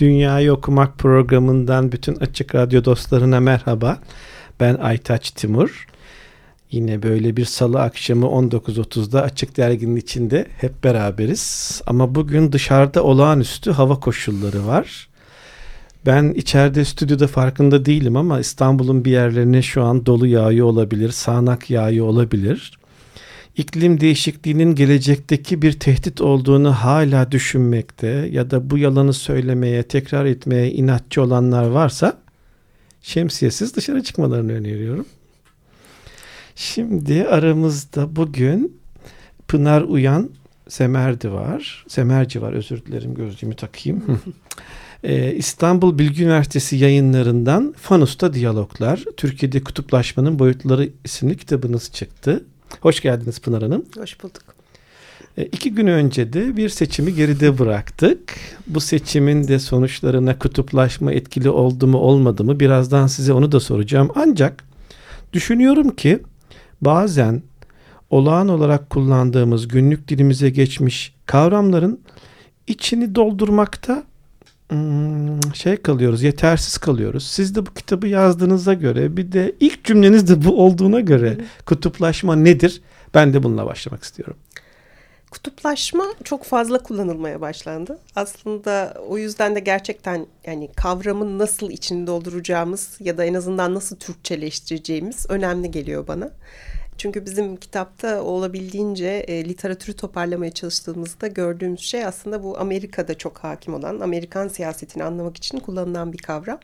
Dünyayı Okumak programından bütün Açık Radyo dostlarına merhaba. Ben Aytaç Timur. Yine böyle bir salı akşamı 19.30'da Açık Dergi'nin içinde hep beraberiz. Ama bugün dışarıda olağanüstü hava koşulları var. Ben içeride stüdyoda farkında değilim ama İstanbul'un bir yerlerine şu an dolu yağıyor olabilir, sağanak yağıyor olabilir. İklim değişikliğinin gelecekteki bir tehdit olduğunu hala düşünmekte ya da bu yalanı söylemeye, tekrar etmeye inatçı olanlar varsa şemsiyesiz dışarı çıkmalarını öneriyorum. Şimdi aramızda bugün Pınar Uyan Semerdi var. Semerci var özür dilerim gözlüğümü takayım. Ee, İstanbul Bilgi Üniversitesi yayınlarından Fanus'ta Diyaloglar, Türkiye'de Kutuplaşmanın Boyutları isimli kitabınız çıktı. Hoş geldiniz Pınar Hanım. Hoş bulduk. E, iki gün önce de bir seçimi geride bıraktık. Bu seçimin de sonuçlarına kutuplaşma etkili oldu mu olmadı mı birazdan size onu da soracağım. Ancak düşünüyorum ki bazen olağan olarak kullandığımız günlük dilimize geçmiş kavramların içini doldurmakta şey kalıyoruz, yetersiz kalıyoruz. Siz de bu kitabı yazdığınıza göre bir de ilk cümleniz de bu olduğuna göre kutuplaşma nedir? Ben de bununla başlamak istiyorum. Kutuplaşma çok fazla kullanılmaya başlandı. Aslında o yüzden de gerçekten yani kavramın nasıl içini dolduracağımız ya da en azından nasıl Türkçeleştireceğimiz önemli geliyor bana. Çünkü bizim kitapta olabildiğince e, literatürü toparlamaya çalıştığımızda gördüğümüz şey aslında bu Amerika'da çok hakim olan, Amerikan siyasetini anlamak için kullanılan bir kavram.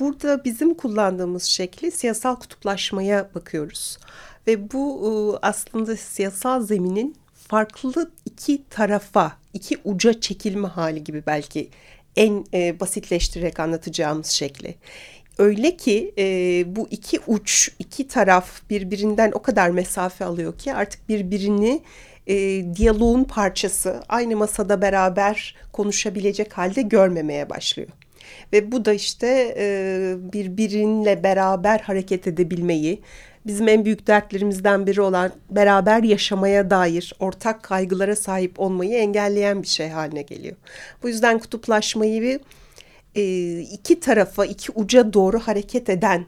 Burada bizim kullandığımız şekli siyasal kutuplaşmaya bakıyoruz. Ve bu aslında siyasal zeminin farklı iki tarafa, iki uca çekilme hali gibi belki en e, basitleştirerek anlatacağımız şekli. Öyle ki e, bu iki uç, iki taraf birbirinden o kadar mesafe alıyor ki artık birbirini e, diyaloğun parçası aynı masada beraber konuşabilecek halde görmemeye başlıyor. Ve bu da işte e, birbirinle beraber hareket edebilmeyi, bizim en büyük dertlerimizden biri olan beraber yaşamaya dair ortak kaygılara sahip olmayı engelleyen bir şey haline geliyor. Bu yüzden kutuplaşmayı bir e, iki tarafa, iki uca doğru hareket eden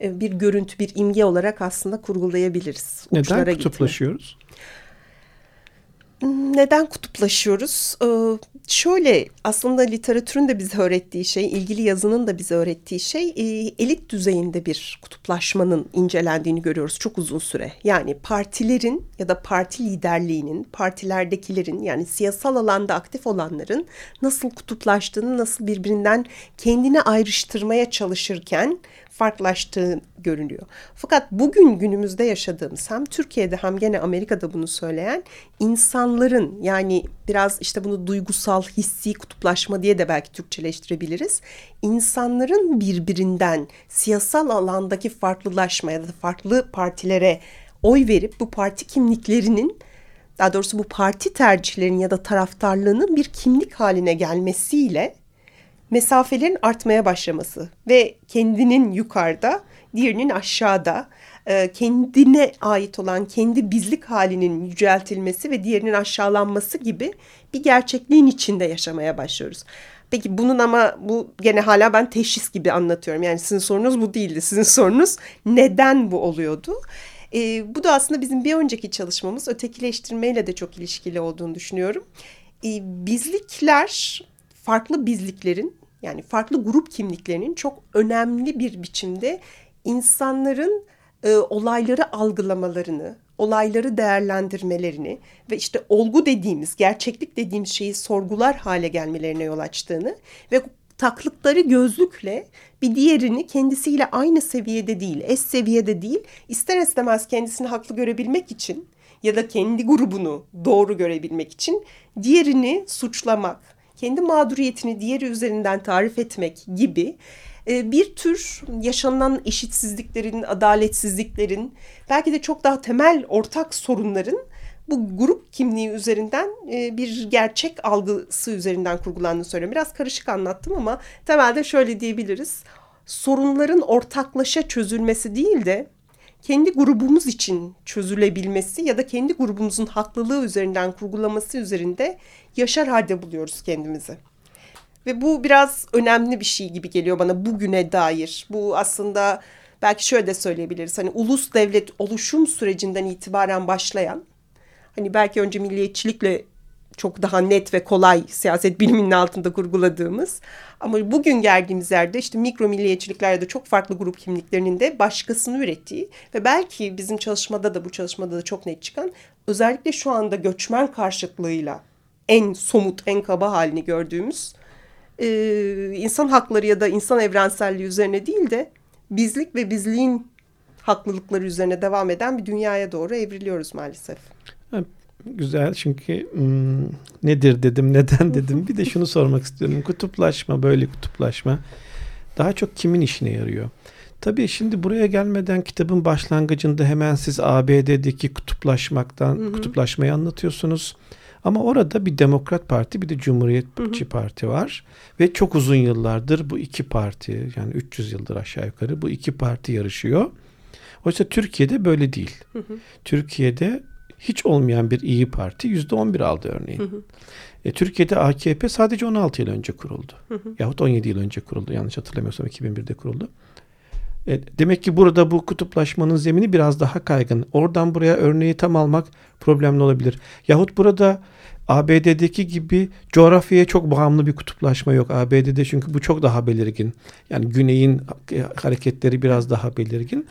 e, bir görüntü, bir imge olarak aslında kurgulayabiliriz. Neden Uçlara kutuplaşıyoruz? Gitme. Neden kutuplaşıyoruz? Ee, şöyle aslında literatürün de bize öğrettiği şey, ilgili yazının da bize öğrettiği şey e, elit düzeyinde bir kutuplaşmanın incelendiğini görüyoruz çok uzun süre. Yani partilerin ya da parti liderliğinin, partilerdekilerin yani siyasal alanda aktif olanların nasıl kutuplaştığını, nasıl birbirinden kendini ayrıştırmaya çalışırken farklılaştığı görünüyor. Fakat bugün günümüzde yaşadığımız hem Türkiye'de hem gene Amerika'da bunu söyleyen insanların yani biraz işte bunu duygusal hissi kutuplaşma diye de belki Türkçeleştirebiliriz. İnsanların birbirinden siyasal alandaki farklılaşma ya da farklı partilere oy verip bu parti kimliklerinin daha doğrusu bu parti tercihlerinin ya da taraftarlığının bir kimlik haline gelmesiyle mesafelerin artmaya başlaması ve kendinin yukarıda, diğerinin aşağıda, e, kendine ait olan kendi bizlik halinin yüceltilmesi ve diğerinin aşağılanması gibi bir gerçekliğin içinde yaşamaya başlıyoruz. Peki bunun ama bu gene hala ben teşhis gibi anlatıyorum. Yani sizin sorunuz bu değildi. Sizin sorunuz neden bu oluyordu? E, bu da aslında bizim bir önceki çalışmamız ötekileştirmeyle de çok ilişkili olduğunu düşünüyorum. E, bizlikler farklı bizliklerin yani farklı grup kimliklerinin çok önemli bir biçimde insanların e, olayları algılamalarını, olayları değerlendirmelerini ve işte olgu dediğimiz, gerçeklik dediğimiz şeyi sorgular hale gelmelerine yol açtığını ve taklıkları gözlükle bir diğerini kendisiyle aynı seviyede değil, es seviyede değil, ister istemez kendisini haklı görebilmek için ya da kendi grubunu doğru görebilmek için diğerini suçlamak, kendi mağduriyetini diğeri üzerinden tarif etmek gibi e, bir tür yaşanan eşitsizliklerin, adaletsizliklerin, belki de çok daha temel ortak sorunların bu grup kimliği üzerinden e, bir gerçek algısı üzerinden kurgulandığını söylüyorum. Biraz karışık anlattım ama temelde şöyle diyebiliriz. Sorunların ortaklaşa çözülmesi değil de kendi grubumuz için çözülebilmesi ya da kendi grubumuzun haklılığı üzerinden kurgulaması üzerinde yaşar halde buluyoruz kendimizi. Ve bu biraz önemli bir şey gibi geliyor bana bugüne dair. Bu aslında belki şöyle de söyleyebiliriz. Hani ulus devlet oluşum sürecinden itibaren başlayan hani belki önce milliyetçilikle çok daha net ve kolay siyaset biliminin altında kurguladığımız ama bugün geldiğimiz yerde işte mikro milliyetçilikler ya da çok farklı grup kimliklerinin de başkasını ürettiği ve belki bizim çalışmada da bu çalışmada da çok net çıkan özellikle şu anda göçmen karşıtlığıyla en somut en kaba halini gördüğümüz e, insan hakları ya da insan evrenselliği üzerine değil de bizlik ve bizliğin haklılıkları üzerine devam eden bir dünyaya doğru evriliyoruz maalesef. Güzel çünkü hmm, nedir dedim neden dedim bir de şunu sormak istiyorum kutuplaşma böyle kutuplaşma daha çok kimin işine yarıyor? Tabii şimdi buraya gelmeden kitabın başlangıcında hemen siz ABD'deki kutuplaşmaktan hı hı. kutuplaşmayı anlatıyorsunuz. Ama orada bir Demokrat Parti bir de Cumhuriyetçi hı hı. Parti var ve çok uzun yıllardır bu iki parti yani 300 yıldır aşağı yukarı bu iki parti yarışıyor. Oysa Türkiye'de böyle değil. Hı hı. Türkiye'de hiç olmayan bir iyi Parti yüzde on bir aldı örneğin. Hı hı. E, Türkiye'de AKP sadece 16 yıl önce kuruldu. Hı hı. Yahut 17 yıl önce kuruldu. Yanlış hatırlamıyorsam 2001'de kuruldu. E, demek ki burada bu kutuplaşmanın zemini biraz daha kaygın. Oradan buraya örneği tam almak problemli olabilir. Yahut burada ABD'deki gibi coğrafyaya çok bağımlı bir kutuplaşma yok. ABD'de çünkü bu çok daha belirgin. Yani güneyin hareketleri biraz daha belirgin.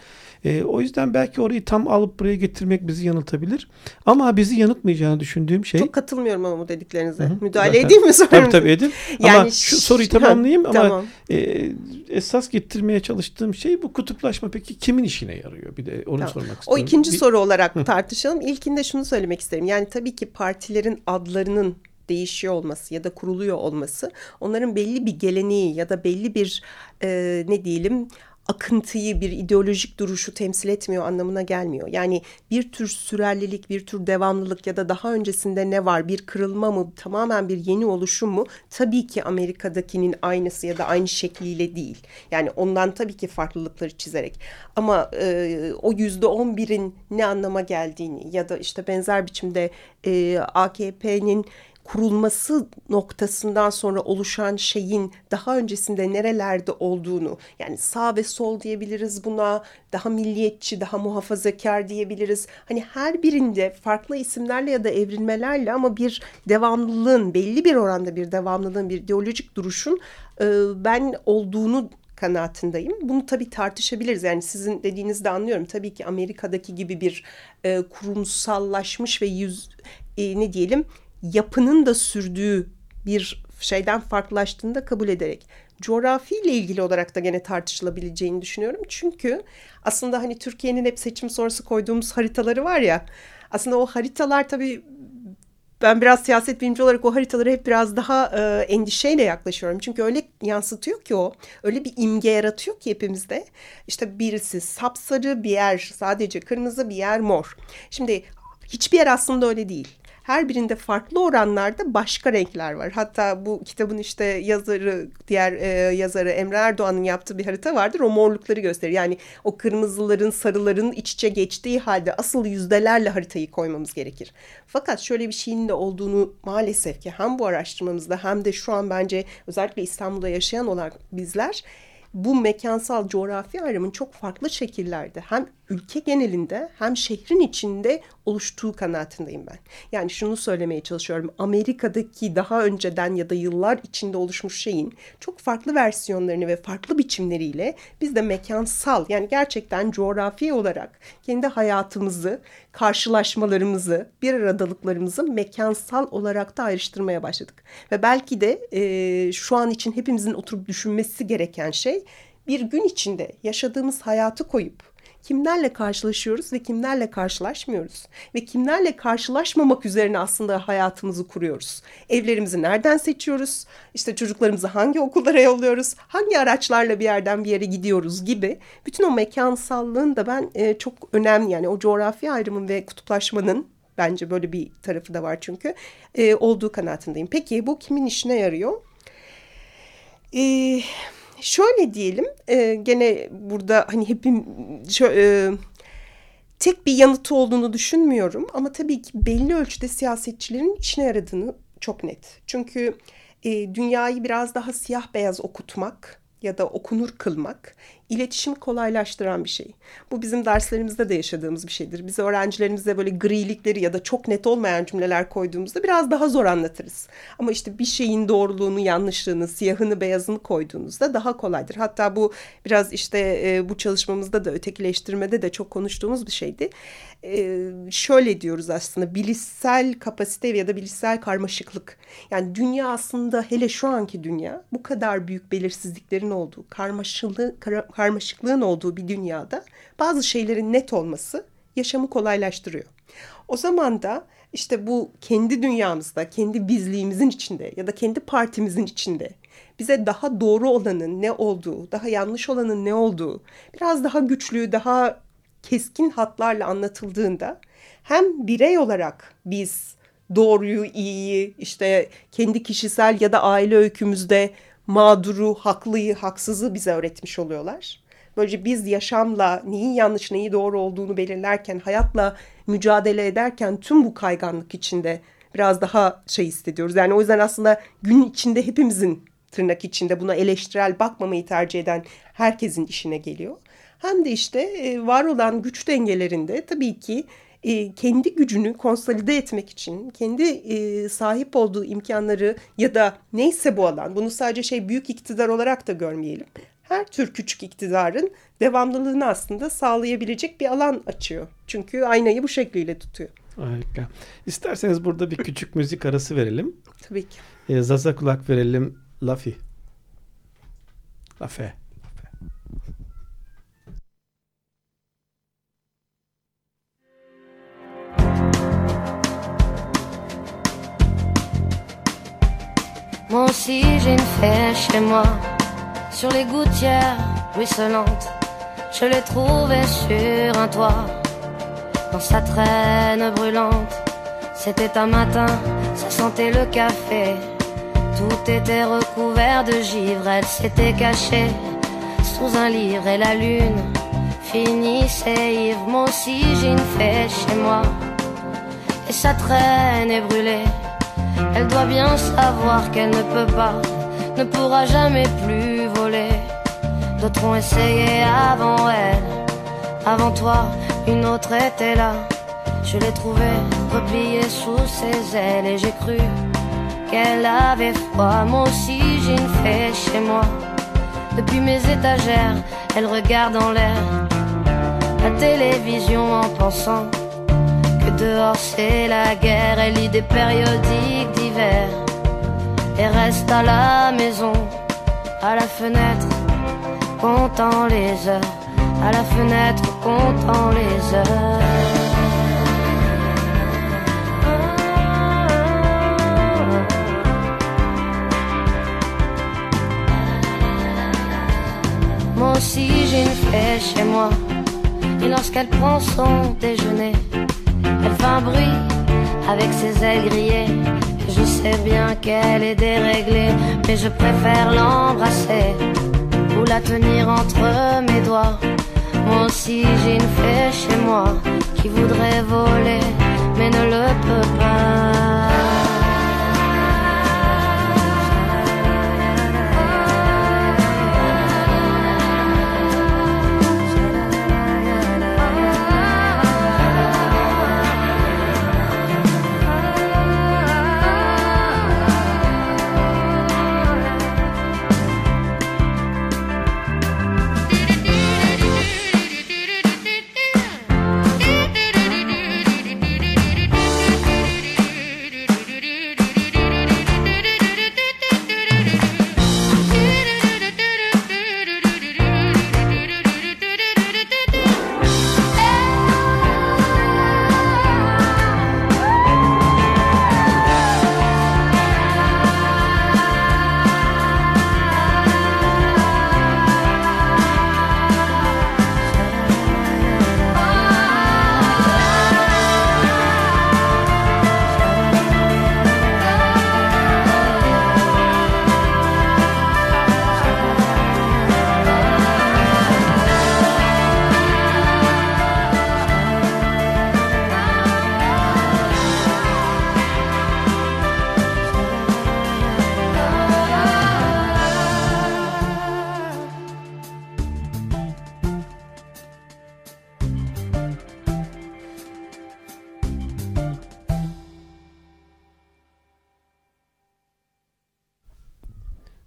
E, o yüzden belki orayı tam alıp buraya getirmek bizi yanıltabilir. Ama bizi yanıltmayacağını düşündüğüm şey... Çok katılmıyorum ama bu dediklerinize. Hı-hı. Müdahale Zaten, edeyim mi sorunuza? Tabii tabii edin. Yani ama şu soruyu tamamlayayım ama tamam. e, esas getirmeye çalıştığım şey bu kutuplaşma peki kimin işine yarıyor? Bir de onu tamam. sormak istiyorum. O ikinci bir... soru olarak Hı. tartışalım. İlkinde şunu söylemek isterim. Yani tabii ki partilerin adlarının değişiyor olması ya da kuruluyor olması onların belli bir geleneği ya da belli bir e, ne diyelim akıntıyı, bir ideolojik duruşu temsil etmiyor anlamına gelmiyor. Yani bir tür sürerlilik, bir tür devamlılık ya da daha öncesinde ne var, bir kırılma mı, tamamen bir yeni oluşum mu? Tabii ki Amerika'dakinin aynısı ya da aynı şekliyle değil. Yani ondan tabii ki farklılıkları çizerek. Ama e, o yüzde on birin ne anlama geldiğini ya da işte benzer biçimde e, AKP'nin kurulması noktasından sonra oluşan şeyin daha öncesinde nerelerde olduğunu yani sağ ve sol diyebiliriz buna daha milliyetçi daha muhafazakar diyebiliriz. Hani her birinde farklı isimlerle ya da evrilmelerle ama bir devamlılığın belli bir oranda bir devamlılığın bir ideolojik duruşun e, ben olduğunu kanaatindeyim. Bunu tabii tartışabiliriz. Yani sizin dediğinizde anlıyorum. Tabii ki Amerika'daki gibi bir e, kurumsallaşmış ve yüz e, ne diyelim yapının da sürdüğü bir şeyden farklılaştığını da kabul ederek coğrafi ile ilgili olarak da gene tartışılabileceğini düşünüyorum. Çünkü aslında hani Türkiye'nin hep seçim sonrası koyduğumuz haritaları var ya aslında o haritalar tabii ben biraz siyaset bilimci olarak o haritaları hep biraz daha e, endişeyle yaklaşıyorum. Çünkü öyle yansıtıyor ki o, öyle bir imge yaratıyor ki hepimizde. İşte birisi sapsarı, bir yer sadece kırmızı, bir yer mor. Şimdi hiçbir yer aslında öyle değil her birinde farklı oranlarda başka renkler var. Hatta bu kitabın işte yazarı, diğer e, yazarı Emre Erdoğan'ın yaptığı bir harita vardır. O morlukları gösterir. Yani o kırmızıların, sarıların iç içe geçtiği halde asıl yüzdelerle haritayı koymamız gerekir. Fakat şöyle bir şeyin de olduğunu maalesef ki hem bu araştırmamızda hem de şu an bence özellikle İstanbul'da yaşayan olan bizler bu mekansal coğrafi ayrımın çok farklı şekillerde hem ülke genelinde hem şehrin içinde oluştuğu kanaatindeyim ben. Yani şunu söylemeye çalışıyorum. Amerika'daki daha önceden ya da yıllar içinde oluşmuş şeyin çok farklı versiyonlarını ve farklı biçimleriyle biz de mekansal yani gerçekten coğrafi olarak kendi hayatımızı, karşılaşmalarımızı, bir aradalıklarımızı mekansal olarak da ayrıştırmaya başladık. Ve belki de e, şu an için hepimizin oturup düşünmesi gereken şey bir gün içinde yaşadığımız hayatı koyup kimlerle karşılaşıyoruz ve kimlerle karşılaşmıyoruz. Ve kimlerle karşılaşmamak üzerine aslında hayatımızı kuruyoruz. Evlerimizi nereden seçiyoruz? İşte çocuklarımızı hangi okullara yolluyoruz? Hangi araçlarla bir yerden bir yere gidiyoruz gibi. Bütün o mekansallığın da ben e, çok önemli yani o coğrafi ayrımın ve kutuplaşmanın bence böyle bir tarafı da var çünkü e, olduğu kanaatindeyim. Peki bu kimin işine yarıyor? Eee şöyle diyelim e, gene burada hani hepim şö, e, tek bir yanıtı olduğunu düşünmüyorum ama tabii ki belli ölçüde siyasetçilerin işine yaradığını çok net. Çünkü e, dünyayı biraz daha siyah beyaz okutmak ya da okunur kılmak iletişimi kolaylaştıran bir şey. Bu bizim derslerimizde de yaşadığımız bir şeydir. Biz öğrencilerimize böyle grilikleri ya da çok net olmayan cümleler koyduğumuzda biraz daha zor anlatırız. Ama işte bir şeyin doğruluğunu, yanlışlığını, siyahını, beyazını koyduğunuzda daha kolaydır. Hatta bu biraz işte e, bu çalışmamızda da ötekileştirmede de çok konuştuğumuz bir şeydi. E, şöyle diyoruz aslında bilişsel kapasite ya da bilişsel karmaşıklık. Yani dünya aslında hele şu anki dünya bu kadar büyük belirsizliklerin olduğu, karmaşıklığı, kar karmaşıklığın olduğu bir dünyada bazı şeylerin net olması yaşamı kolaylaştırıyor. O zaman da işte bu kendi dünyamızda, kendi bizliğimizin içinde ya da kendi partimizin içinde bize daha doğru olanın ne olduğu, daha yanlış olanın ne olduğu, biraz daha güçlü, daha keskin hatlarla anlatıldığında hem birey olarak biz doğruyu, iyiyi, işte kendi kişisel ya da aile öykümüzde mağduru, haklıyı, haksızı bize öğretmiş oluyorlar. Böylece biz yaşamla neyin yanlış, neyi doğru olduğunu belirlerken, hayatla mücadele ederken tüm bu kayganlık içinde biraz daha şey hissediyoruz. Yani o yüzden aslında gün içinde hepimizin tırnak içinde buna eleştirel bakmamayı tercih eden herkesin işine geliyor. Hem de işte e, var olan güç dengelerinde tabii ki e, kendi gücünü konsolide etmek için kendi e, sahip olduğu imkanları ya da neyse bu alan bunu sadece şey büyük iktidar olarak da görmeyelim. Her tür küçük iktidarın devamlılığını aslında sağlayabilecek bir alan açıyor. Çünkü aynayı bu şekliyle tutuyor. Harika. İsterseniz burada bir küçük müzik arası verelim. Tabii ki. E, Zaza kulak verelim. Lafi. Lafe. Moi aussi j'ai une fée chez moi, sur les gouttières ruisselantes. Je l'ai trouvée sur un toit, dans sa traîne brûlante. C'était un matin, ça sentait le café. Tout était recouvert de givre, elle s'était cachée sous un livre et la lune finissait ivre. Moi aussi j'ai une fée chez moi, et sa traîne est brûlée. Elle doit bien savoir qu'elle ne peut pas, ne pourra jamais plus voler. D'autres ont essayé avant elle, avant toi, une autre était là. Je l'ai trouvée repliée sous ses ailes et j'ai cru qu'elle avait froid. Moi aussi j'ai une fée chez moi. Depuis mes étagères, elle regarde en l'air la télévision en pensant dehors c'est la guerre, elle lit des périodiques d'hiver et reste à la maison, à la fenêtre, comptant les heures, à la fenêtre, comptant les heures. Moi aussi j'ai une fée chez moi, et lorsqu'elle prend son déjeuner, elle fait un bruit avec ses ailes grillées. Je sais bien qu'elle est déréglée, mais je préfère l'embrasser ou la tenir entre mes doigts. Moi aussi j'ai une fée chez moi qui voudrait voler, mais ne le peut pas.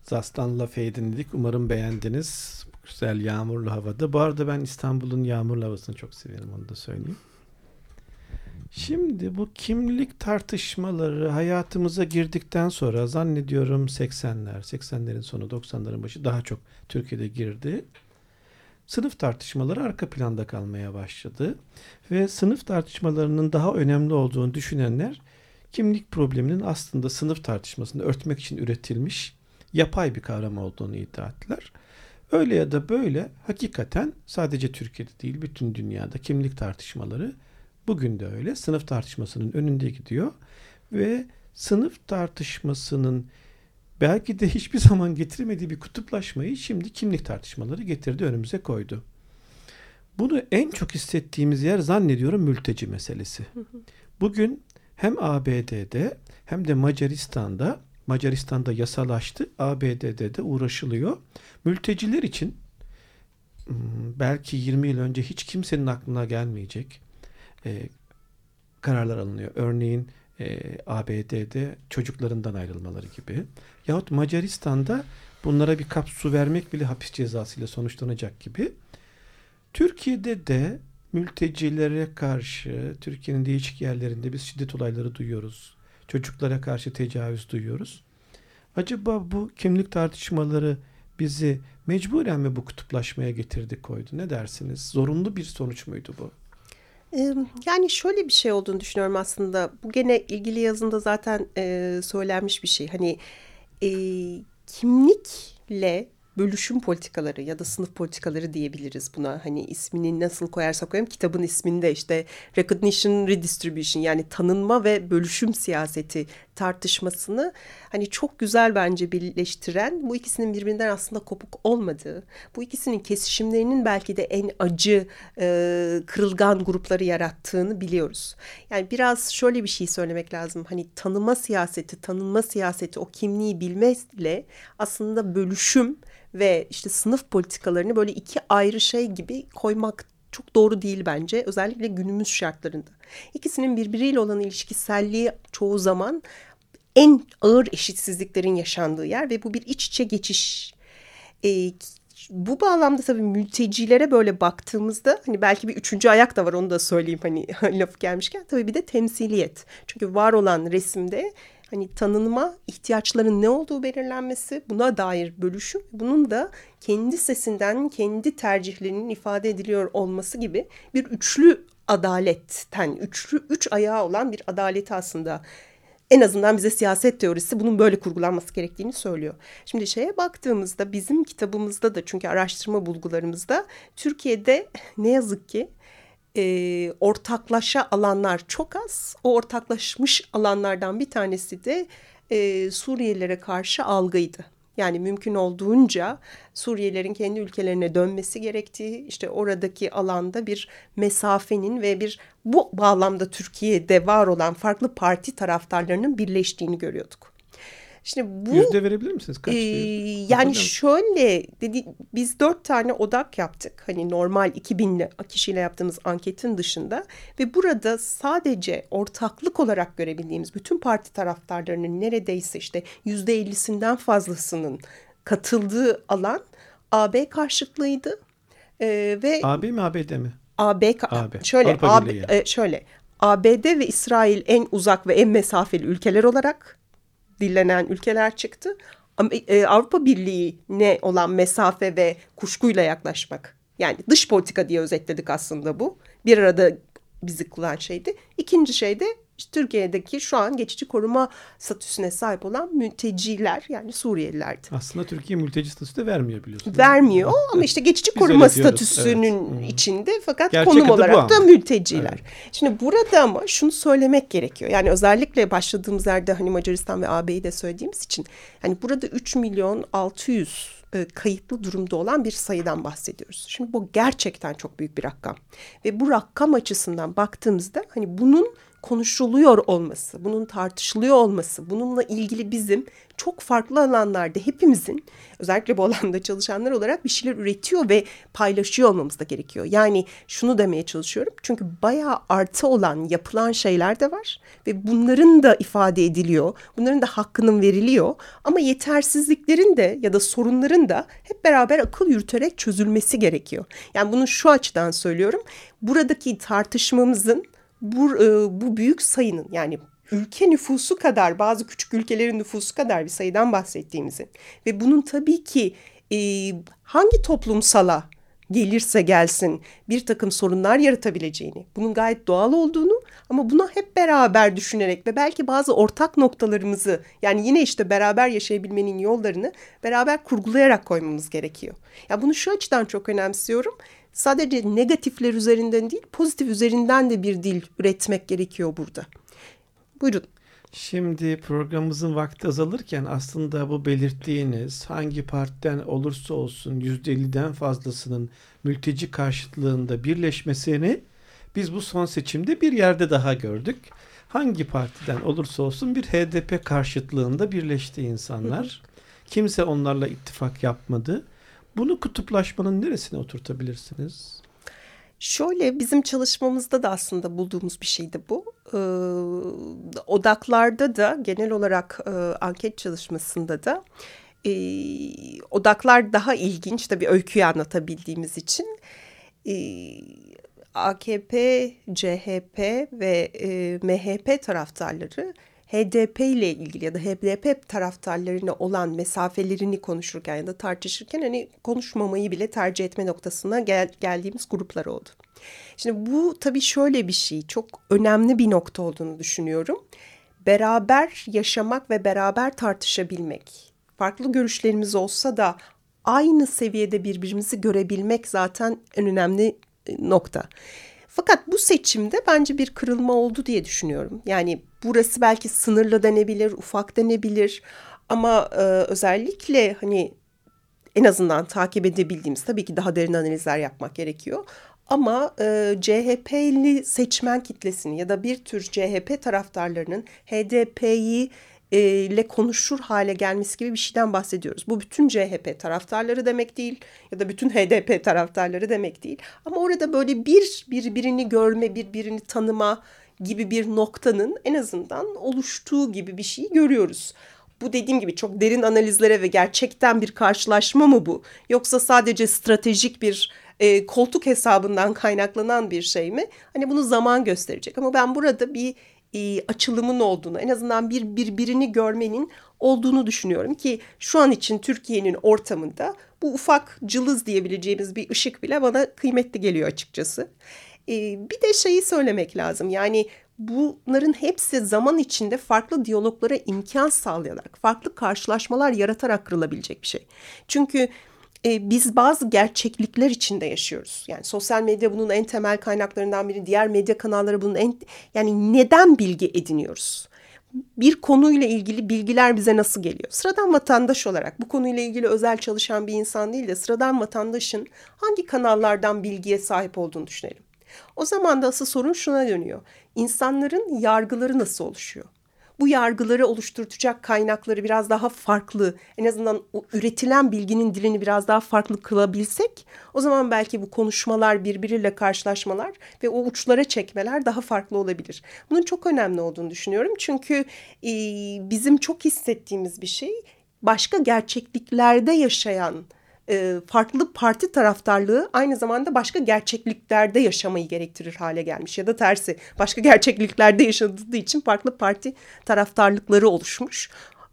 Zastan Lafay'ı dinledik. Umarım beğendiniz. Güzel yağmurlu havada. Bu arada ben İstanbul'un yağmurlu havasını çok severim onu da söyleyeyim. Şimdi bu kimlik tartışmaları hayatımıza girdikten sonra zannediyorum 80'ler, 80'lerin sonu 90'ların başı daha çok Türkiye'de girdi. Sınıf tartışmaları arka planda kalmaya başladı ve sınıf tartışmalarının daha önemli olduğunu düşünenler kimlik probleminin aslında sınıf tartışmasını örtmek için üretilmiş yapay bir kavram olduğunu iddia ettiler. Öyle ya da böyle hakikaten sadece Türkiye'de değil bütün dünyada kimlik tartışmaları bugün de öyle sınıf tartışmasının önünde gidiyor ve sınıf tartışmasının belki de hiçbir zaman getirmediği bir kutuplaşmayı şimdi kimlik tartışmaları getirdi önümüze koydu. Bunu en çok hissettiğimiz yer zannediyorum mülteci meselesi. Bugün hem ABD'de hem de Macaristan'da Macaristan'da yasalaştı. ABD'de de uğraşılıyor. Mülteciler için hmm, belki 20 yıl önce hiç kimsenin aklına gelmeyecek e, kararlar alınıyor. Örneğin e, ABD'de çocuklarından ayrılmaları gibi. Yahut Macaristan'da bunlara bir kap su vermek bile hapis cezasıyla sonuçlanacak gibi. Türkiye'de de mültecilere karşı Türkiye'nin değişik yerlerinde biz şiddet olayları duyuyoruz. Çocuklara karşı tecavüz duyuyoruz. Acaba bu kimlik tartışmaları bizi mecburen mi bu kutuplaşmaya getirdi koydu? Ne dersiniz? Zorunlu bir sonuç muydu bu? Yani şöyle bir şey olduğunu düşünüyorum aslında. Bu gene ilgili yazında zaten e, söylenmiş bir şey. Hani e, kimlikle bölüşüm politikaları ya da sınıf politikaları diyebiliriz buna. Hani ismini nasıl koyarsak koyalım kitabın isminde işte recognition redistribution yani tanınma ve bölüşüm siyaseti tartışmasını hani çok güzel bence birleştiren bu ikisinin birbirinden aslında kopuk olmadığı bu ikisinin kesişimlerinin belki de en acı e, kırılgan grupları yarattığını biliyoruz. Yani biraz şöyle bir şey söylemek lazım hani tanıma siyaseti tanınma siyaseti o kimliği bilmekle aslında bölüşüm ve işte sınıf politikalarını böyle iki ayrı şey gibi koymak çok doğru değil bence. Özellikle günümüz şartlarında. İkisinin birbiriyle olan ilişkiselliği çoğu zaman en ağır eşitsizliklerin yaşandığı yer ve bu bir iç içe geçiş. Ee, bu bağlamda tabii mültecilere böyle baktığımızda hani belki bir üçüncü ayak da var onu da söyleyeyim hani laf gelmişken tabii bir de temsiliyet. Çünkü var olan resimde hani tanınma, ihtiyaçların ne olduğu belirlenmesi, buna dair bölüşüm, bunun da kendi sesinden, kendi tercihlerinin ifade ediliyor olması gibi bir üçlü adaletten, üçlü üç ayağı olan bir adaleti aslında en azından bize siyaset teorisi bunun böyle kurgulanması gerektiğini söylüyor. Şimdi şeye baktığımızda bizim kitabımızda da çünkü araştırma bulgularımızda Türkiye'de ne yazık ki e, ortaklaşa alanlar çok az. O ortaklaşmış alanlardan bir tanesi de e, Suriyelilere karşı algıydı. Yani mümkün olduğunca Suriyelilerin kendi ülkelerine dönmesi gerektiği, işte oradaki alanda bir mesafenin ve bir bu bağlamda Türkiye'de var olan farklı parti taraftarlarının birleştiğini görüyorduk. Şimdi bu yüzde verebilir misiniz? Kaç? E, yani şöyle dedi biz dört tane odak yaptık. Hani normal 2000 kişiyle yaptığımız anketin dışında ve burada sadece ortaklık olarak görebildiğimiz bütün parti taraftarlarının neredeyse işte yüzde 50'sinden fazlasının katıldığı alan AB karşıtlığıydı. Ee, ve AB mi ABD mi? AB, AB. şöyle AB, e, şöyle ABD ve İsrail en uzak ve en mesafeli ülkeler olarak dillenen ülkeler çıktı. E, Avrupa Birliği'ne olan mesafe ve kuşkuyla yaklaşmak. Yani dış politika diye özetledik aslında bu. Bir arada bizi kılan şeydi. İkinci şey de işte Türkiye'deki şu an geçici koruma statüsüne sahip olan mülteciler yani Suriyelilerdi. Aslında Türkiye mülteci statüsü de vermiyor biliyorsunuz. Vermiyor evet. ama işte geçici Biz koruma statüsünün evet. içinde fakat Gerçek konum olarak da mülteciler. Evet. Şimdi burada ama şunu söylemek gerekiyor. Yani özellikle başladığımız yerde hani Macaristan ve AB'yi de söylediğimiz için hani burada 3 milyon 600 e, kayıtlı durumda olan bir sayıdan bahsediyoruz. Şimdi bu gerçekten çok büyük bir rakam. Ve bu rakam açısından baktığımızda hani bunun konuşuluyor olması, bunun tartışılıyor olması, bununla ilgili bizim çok farklı alanlarda hepimizin özellikle bu alanda çalışanlar olarak bir şeyler üretiyor ve paylaşıyor olmamız da gerekiyor. Yani şunu demeye çalışıyorum. Çünkü bayağı artı olan yapılan şeyler de var ve bunların da ifade ediliyor. Bunların da hakkının veriliyor ama yetersizliklerin de ya da sorunların da hep beraber akıl yürüterek çözülmesi gerekiyor. Yani bunu şu açıdan söylüyorum. Buradaki tartışmamızın bu, e, bu büyük sayının yani ülke nüfusu kadar bazı küçük ülkelerin nüfusu kadar bir sayıdan bahsettiğimizi ve bunun tabii ki e, hangi toplumsala gelirse gelsin bir takım sorunlar yaratabileceğini, bunun gayet doğal olduğunu ama buna hep beraber düşünerek ve belki bazı ortak noktalarımızı yani yine işte beraber yaşayabilmenin yollarını beraber kurgulayarak koymamız gerekiyor. Ya yani bunu şu açıdan çok önemsiyorum sadece negatifler üzerinden değil pozitif üzerinden de bir dil üretmek gerekiyor burada. Buyurun. Şimdi programımızın vakti azalırken aslında bu belirttiğiniz hangi partiden olursa olsun %50'den fazlasının mülteci karşıtlığında birleşmesini biz bu son seçimde bir yerde daha gördük. Hangi partiden olursa olsun bir HDP karşıtlığında birleşti insanlar. Kimse onlarla ittifak yapmadı. Bunu kutuplaşmanın neresine oturtabilirsiniz? Şöyle bizim çalışmamızda da aslında bulduğumuz bir şeydi bu. Ee, odaklarda da genel olarak e, anket çalışmasında da e, odaklar daha ilginç tabii öyküyü anlatabildiğimiz için. E, AKP, CHP ve e, MHP taraftarları HDP ile ilgili ya da HDP taraftarlarına olan mesafelerini konuşurken ya da tartışırken hani konuşmamayı bile tercih etme noktasına gel, geldiğimiz gruplar oldu. Şimdi bu tabii şöyle bir şey çok önemli bir nokta olduğunu düşünüyorum. Beraber yaşamak ve beraber tartışabilmek. Farklı görüşlerimiz olsa da aynı seviyede birbirimizi görebilmek zaten en önemli e, nokta. Fakat bu seçimde bence bir kırılma oldu diye düşünüyorum. Yani burası belki sınırlı denebilir, ufak denebilir ama e, özellikle hani en azından takip edebildiğimiz tabii ki daha derin analizler yapmak gerekiyor. Ama e, CHP'li seçmen kitlesini ya da bir tür CHP taraftarlarının HDP'yi ile konuşur hale gelmesi gibi bir şeyden bahsediyoruz. Bu bütün CHP taraftarları demek değil ya da bütün HDP taraftarları demek değil. Ama orada böyle bir birbirini görme, birbirini tanıma gibi bir noktanın en azından oluştuğu gibi bir şey görüyoruz. Bu dediğim gibi çok derin analizlere ve gerçekten bir karşılaşma mı bu? Yoksa sadece stratejik bir e, koltuk hesabından kaynaklanan bir şey mi? Hani bunu zaman gösterecek. Ama ben burada bir e, açılımın olduğunu, en azından bir birbirini görmenin olduğunu düşünüyorum ki şu an için Türkiye'nin ortamında bu ufak cılız diyebileceğimiz bir ışık bile bana kıymetli geliyor açıkçası. E, bir de şeyi söylemek lazım yani bunların hepsi zaman içinde farklı diyaloglara imkan sağlayarak, farklı karşılaşmalar yaratarak kırılabilecek bir şey. Çünkü e, biz bazı gerçeklikler içinde yaşıyoruz. Yani sosyal medya bunun en temel kaynaklarından biri. Diğer medya kanalları bunun en yani neden bilgi ediniyoruz? Bir konuyla ilgili bilgiler bize nasıl geliyor? Sıradan vatandaş olarak bu konuyla ilgili özel çalışan bir insan değil de sıradan vatandaşın hangi kanallardan bilgiye sahip olduğunu düşünelim. O zaman da asıl sorun şuna dönüyor. İnsanların yargıları nasıl oluşuyor? Bu yargıları oluşturacak kaynakları biraz daha farklı, en azından o üretilen bilginin dilini biraz daha farklı kılabilsek, o zaman belki bu konuşmalar, birbiriyle karşılaşmalar ve o uçlara çekmeler daha farklı olabilir. Bunun çok önemli olduğunu düşünüyorum. Çünkü e, bizim çok hissettiğimiz bir şey başka gerçekliklerde yaşayan e, farklı parti taraftarlığı aynı zamanda başka gerçekliklerde yaşamayı gerektirir hale gelmiş. Ya da tersi başka gerçekliklerde yaşadığı için farklı parti taraftarlıkları oluşmuş.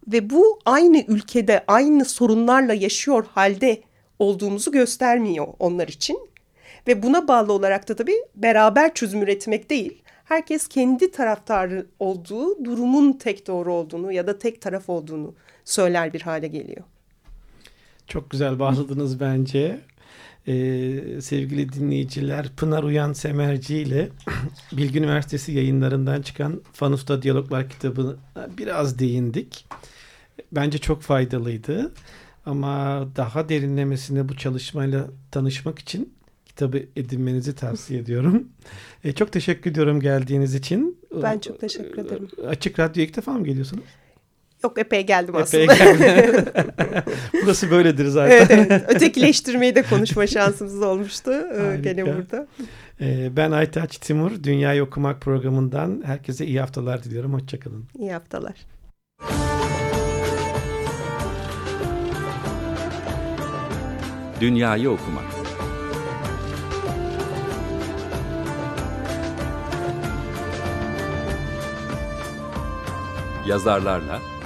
Ve bu aynı ülkede aynı sorunlarla yaşıyor halde olduğumuzu göstermiyor onlar için. Ve buna bağlı olarak da tabii beraber çözüm üretmek değil, herkes kendi taraftarı olduğu durumun tek doğru olduğunu ya da tek taraf olduğunu söyler bir hale geliyor. Çok güzel bağladınız bence. Ee, sevgili dinleyiciler Pınar Uyan Semerci ile Bilgi Üniversitesi yayınlarından çıkan Fanus'ta Diyaloglar kitabını biraz değindik. Bence çok faydalıydı. Ama daha derinlemesine bu çalışmayla tanışmak için kitabı edinmenizi tavsiye ediyorum. Ee, çok teşekkür ediyorum geldiğiniz için. Ben çok teşekkür ederim. Açık Radyo'ya ilk defa mı geliyorsunuz? Yok epey geldim Epey aslında. geldim. Burası böyledir zaten. evet, evet. Ötekileştirmeyi de konuşma şansımız olmuştu. Ee, Harika. Gene burada. Ee, Ben Aytaç Timur. Dünyayı Okumak programından herkese iyi haftalar diliyorum. Hoşçakalın. İyi haftalar. Dünyayı okumak. Yazarlarla